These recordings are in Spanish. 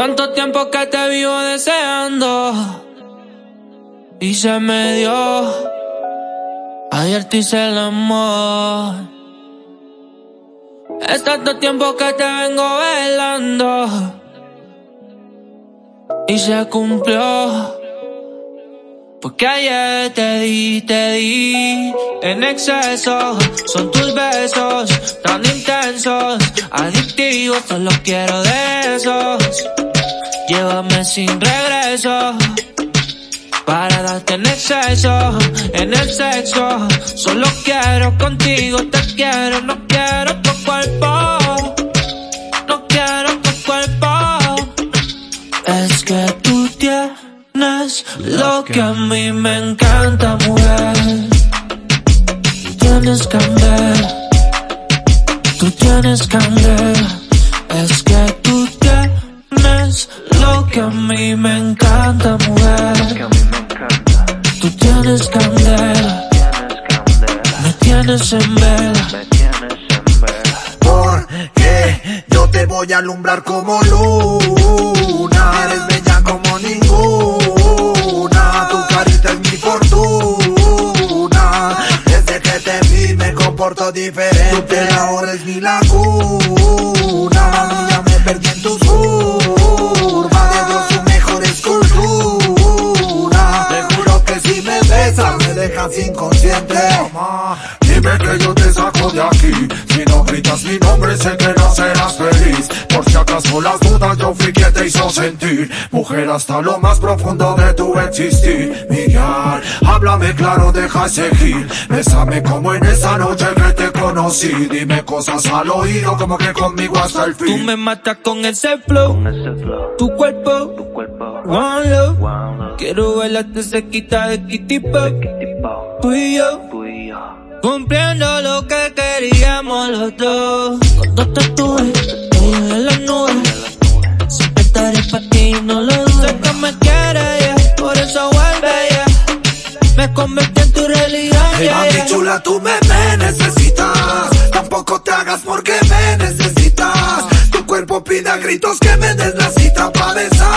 Tanto tiempo que te vivo deseando y se me dio. Ayer te hice el amor. Es tanto tiempo que te vengo velando y se cumplió. Porque ayer te di, te di en exceso. Son tus besos tan intensos, adictivos, solo quiero de esos. Llévame sin regreso. Para darte en exceso, en el sexo. Solo quiero contigo, te quiero, no quiero tu cuerpo. No quiero tu cuerpo. Es que tú tienes lo que a mí me encanta, mujer. Tienes candela. Tú tienes candela. Es que tú que a mí me encanta, mujer. Tú tienes candela. Me tienes en vela. Porque yo te voy a alumbrar como luna. Eres bella como ninguna. Tu carita es mi fortuna. Desde que te vi me comporto diferente. Ahora es mi laguna. Ya me perdí en tus me dejas inconsciente. Mamá, dime que yo te saco de aquí. Si no gritas mi nombre sé que no serás feliz. Por si acaso las dudas yo fui quien te hizo sentir. Mujer hasta lo más profundo de tu existir. Miguel, háblame claro, deja seguir. Bésame como en esa noche que te conocí. Dime cosas al oído como que conmigo hasta el Tú fin. me matas con ese flow, tu cuerpo, one love. Quiero bailarte cerquita de Kitty Pop, tú y yo. Cumpliendo lo que queríamos los dos. Cuando te tuve, en las nubes. Siempre estaré para ti, no lo dudes. Sé que me quieres, yeah, por eso vuelve, yeah. Me convertí en tu realidad, Hey yeah, mami yeah. chula, tú me, me necesitas. Tampoco te hagas porque me necesitas. Tu cuerpo pide a gritos que me des la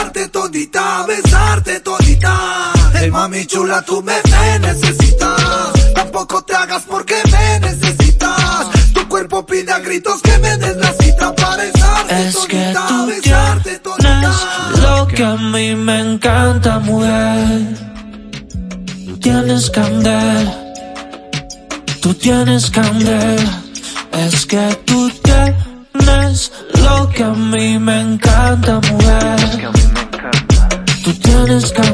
besarte todita, besarte todita. Hey mami chula, tú me, me necesitas. Tampoco te hagas porque me necesitas. Tu cuerpo pide a gritos que me des la cita pa' besarte Es que todita, tú besarte todita. tienes lo que a mí me encanta, mujer. Tienes candela, tú tienes candela. Es que tú tienes lo que a mí me encanta, mujer. Tú tienes